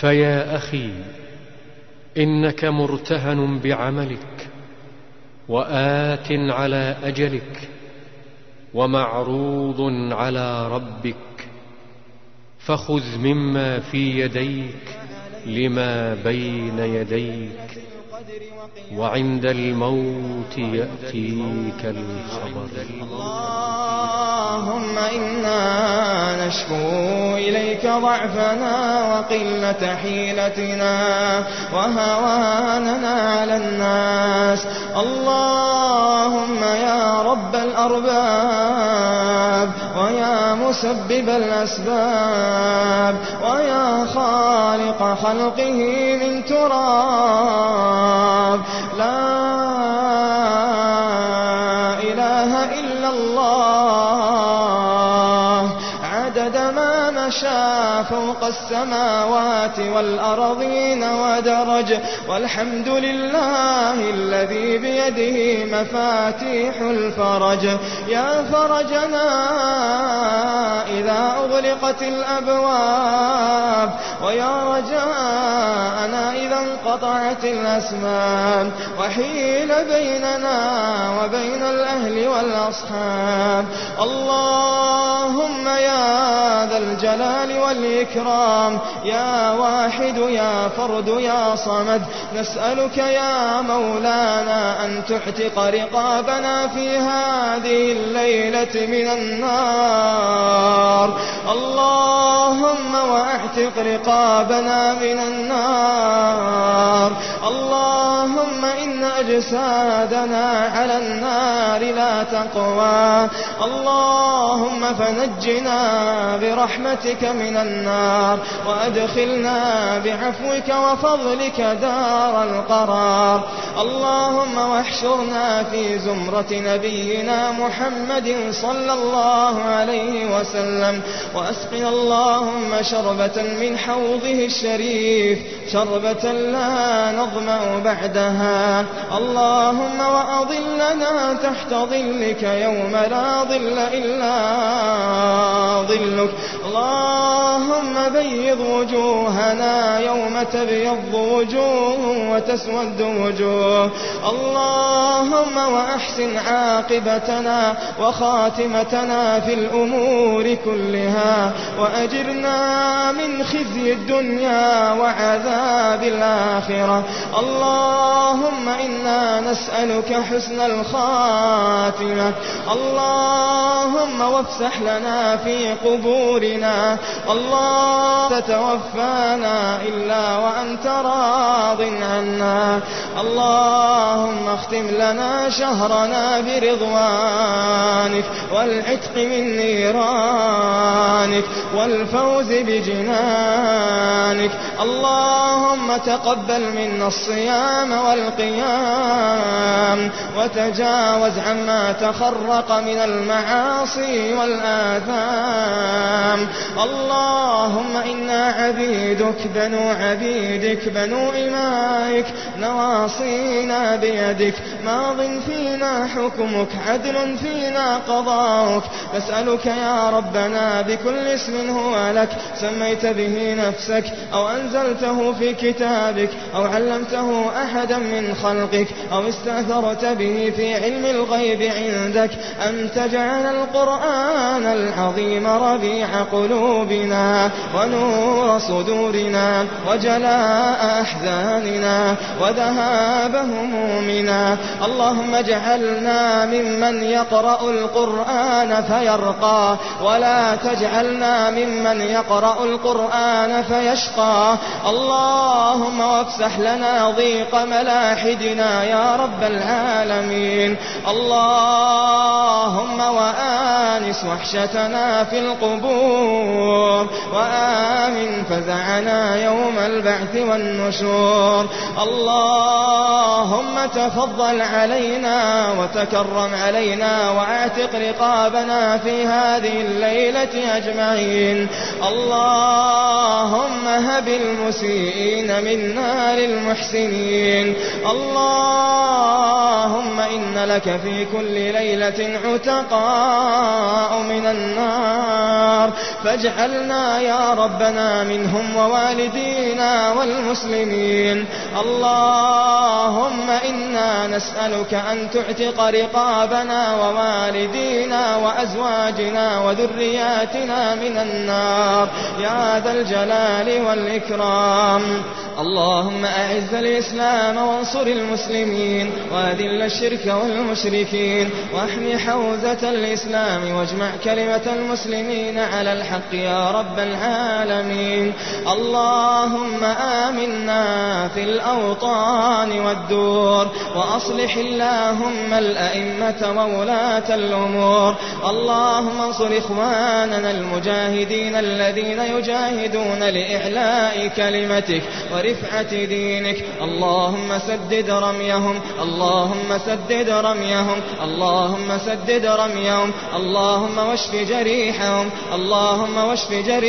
فيا أخي إنك مرتهن بعملك وآت على أجلك ومعروض على ربك فخذ مما في يديك لما بين يديك. وعند الموت يأتيك الخبر. اللهم إنا نشكو إليك ضعفنا وقلة حيلتنا وهواننا على الناس. اللهم يا رب الأرباب ويا مسبب الأسباب ويا خالق خلقه من تراب. لا إله فوق السماوات والأرضين ودرج والحمد لله الذي بيده مفاتيح الفرج. يا فرجنا إذا أغلقت الأبواب ويا رجاءنا إذا انقطعت الأسباب وحيل بيننا وبين الأهل والأصحاب. اللهم يا ذا الجلال والإكرام يا واحد يا فرد يا صمد نسألك يا مولانا أن تعتق رقابنا في هذه الليلة من النار. اللهم واعتق رقابنا من النار. اللهم إن أجسادنا على النار لا تقوى. اللهم فنجنا برحمتك من النار. وأدخلنا بعفوك وفضلك دار القرار. اللهم واحشرنا في زمرة نبينا محمد صلى الله عليه وسلم وأسقنا اللهم شربة من حوضه الشريف شربة لا نظمأ بعدها. اللهم وأظلنا تحت ظلك يوم لا ظل إلا ظلك. اللهم بيض وجوهنا يوم تبيض وجوه وتسود وجوه. اللهم وأحسن عاقبتنا وخاتمتنا في الأمور كلها. وأجرنا من خزي الدنيا وعذاب الآخرة. اللهم إنا نسألك حسن الخاتمة. اللهم وافسح لنا في قبورنا. الله تتوفانا إلا وأنت راض عنا. اللهم اختم لنا شهرنا برضوانك والعتق من نيرانك والفوز بجنانك. اللهم تقبل منا الصيام والقيام وتجاوز عما تخرق من المعاصي والآثام. اللهم إنا عبيدك بنو عبيدك بنو إمائك نواصينا بيدك ماض فينا حكمك عدل فينا قضاؤك. نسألك يا ربنا بكل اسم هو لك سميت به نفسك أو أنزلته في كتابك أو علمته أحدا من خلقك أو استأثرت به في علم الغيب عندك. أن تجعل القرآن العظيم ربيع قلوبنا ونور صدورنا وجلاء أحزاننا وذهاب همومنا اللهم اجعلنا ممن يقرأ القرآن فيرقى ولا تجعلنا ممن يقرأ القرآن فيشقى. اللهم وافسح لنا ضيق ملاحدنا يا رب العالمين. اللهم وآنس وحشتنا في القبور. وآمن فزعنا يوم البعث والنشور. اللهم تفضل علينا وتكرم علينا وأعتق رقابنا في هذه الليلة أجمعين. اللهم الله بالمسيئين منا للمحسنين اللهم إن لك في كل ليلة عتقاء من النار. فاجعلنا يا ربنا منهم ووالدينا والمسلمين. اللهم إنا نسألك أن تعتق رقابنا ووالدينا وأزواجنا وذرياتنا من النار. يا ذا الجلال والإكرام. اللهم أعز الإسلام وانصر المسلمين وأذل الشرك والمشركين واحم حوزة الإسلام واجمع كلمة المسلمين على الحق يا رب العالمين. اللهم آمنا في الأوطان والدور وأصلح اللهم الأئمة وولاة الأمور. اللهم انصر إخواننا المجاهدين الذين يجاهدون لإعلاء كلمتك ورفعة دينك. اللهم سدد رميهم اللهم سدد رميهم اللهم سدد رميهم اللهم واشف جريحهم اللهم واشف جريحهم.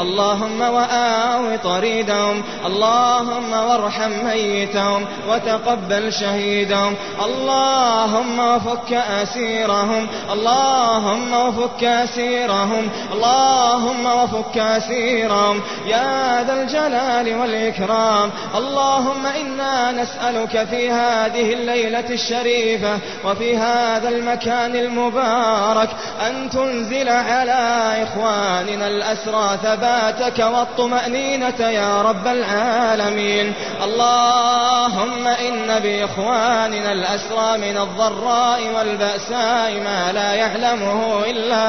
اللهم وآو طريدهم اللهم وارحم ميتهم. وتقبل شهيدهم. اللهم وفك أسيرهم. اللهم وفك أسيرهم. اللهم وفك أسيرهم. يا ذا الجلال والإكرام. اللهم إنا نسألك في هذه الليلة الشريفة وفي هذا المكان المبارك أن تنزل على إخواننا الأسرى ثباتك والطمأنينة يا رب العالمين. اللهم إن بإخواننا الأسرى من الضراء والبأساء ما لا يعلمه إلا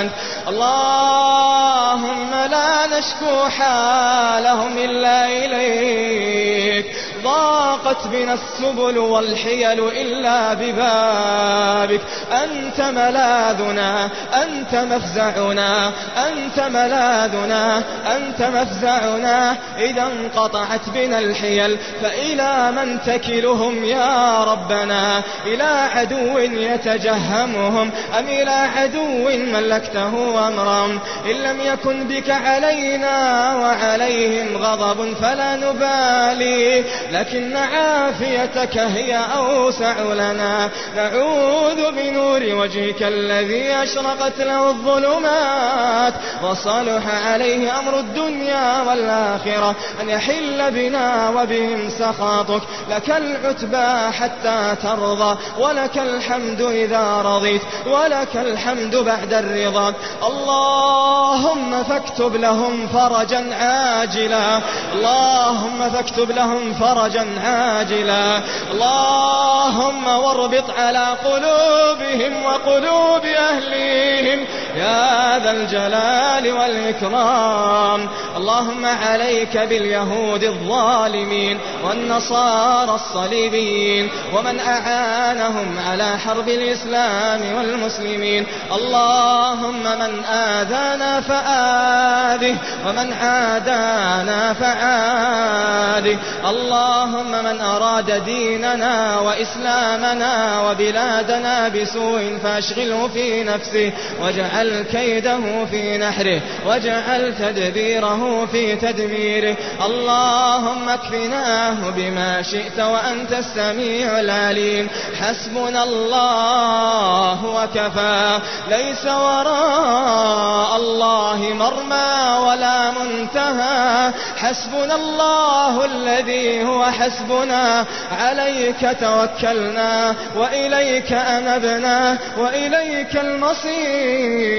أنت. اللهم لا نشكو حالهم إلا إليك. ضاقت بنا السبل والحيل إلا ببابك. أنت ملاذنا أنت مفزعنا أنت ملاذنا أنت مفزعنا إذا انقطعت بنا الحيل فإلى من تكلهم يا ربنا؟ إلى عدو يتجهمهم أم إلى عدو ملكته أمرهم إن لم يكن بك علينا وعليهم غضب فلا نبالي. لكن عافيتك هي أوسع لنا. نعوذ بنور وجهك الذي أشرقت له الظلمات. وصلح عليه أمر الدنيا والآخرة. أن يحل بنا وبهم سخاطك. لك العتبى حتى ترضى. ولك الحمد إذا رضيت. ولك الحمد بعد الرضا. اللهم فاكتب لهم فرجا عاجلا. اللهم فاكتب لهم فرجا عاجلا اللهم واربط على قلوبهم وقلوب أهليهم. يا ذا الجلال والإكرام. اللهم عليك باليهود الظالمين والنصارى الصليبيين ومن أعانهم على حرب الإسلام والمسلمين. اللهم من آذانا فآذه ومن عادانا فعاده. اللهم من أراد ديننا وإسلامنا وبلادنا بسوء فأشغله في نفسه. واجعل كيده في نحره واجعل تدبيره في تدميره. اللهم اكفناه بما شئت وأنت السميع العليم. حسبنا الله وكفى. ليس وراء الله مرمى ولا منتهى. حسبنا الله الذي هو حسبنا. عليك توكلنا وإليك أنبنا وإليك المصير.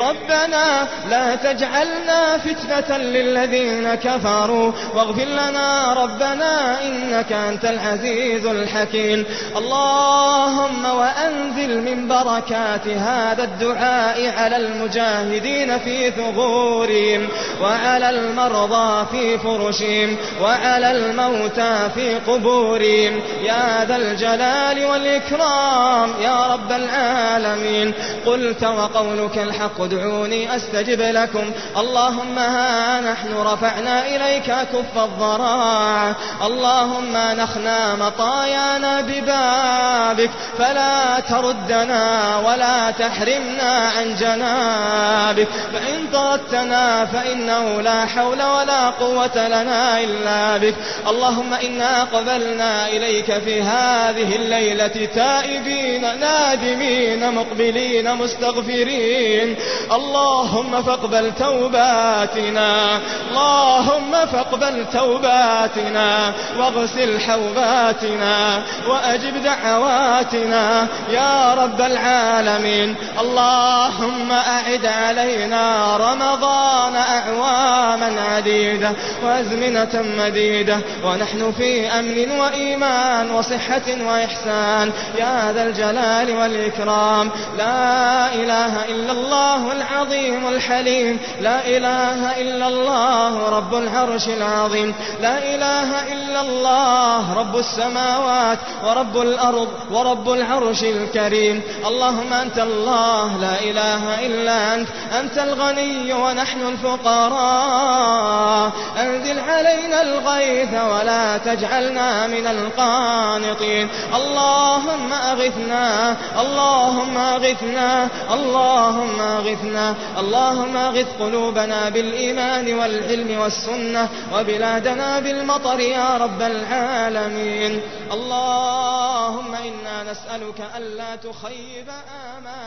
ربنا لا تجعلنا فتنة للذين كفروا. واغفر لنا ربنا إنك أنت العزيز الحكيم. اللهم وأنزل من بركات هذا الدعاء على المجاهدين في ثغورهم وعلى المرضى في فرشهم وعلى الموتى في قبورهم. يا ذا الجلال والإكرام يا رب العالمين. قلت وقول وقولك الحق ادعوني أستجب لكم. اللهم ها نحن رفعنا إليك كف الضراعة اللهم نخنا مطايانا ببابك. فلا تردنا ولا تحرمنا عن جنابك. فإن طردتنا فإنه لا حول ولا قوة لنا إلا بك. اللهم إنا قبلنا إليك في هذه الليلة تائبين نادمين مقبلين مستغفرين. اللهم فاقبل توباتنا. اللهم فاقبل توباتنا. واغسل حوباتنا. وأجب دعواتنا. يا رب العالمين. اللهم أعد علينا رمضان أعواما عديدة وأزمنة مديدة. ونحن في أمن وإيمان وصحة وإحسان. يا ذا الجلال والإكرام. لا إله إلا الله العظيم الحليم. لا إله إلا الله رب العرش العظيم. لا إله إلا الله رب السماوات ورب الأرض ورب العرش الكريم. اللهم أنت الله لا إله إلا أنت. أنت الغني ونحن الفقراء. أنزل علينا الغيث ولا تجعلنا من القانطين. اللهم أغثنا اللهم أغثنا اللهم أغثنا اللهم أغث قلوبنا بالإيمان والعلم والسنة وبلادنا بالمطر يا رب العالمين. اللهم إنا نسألك ألا تخيب آمال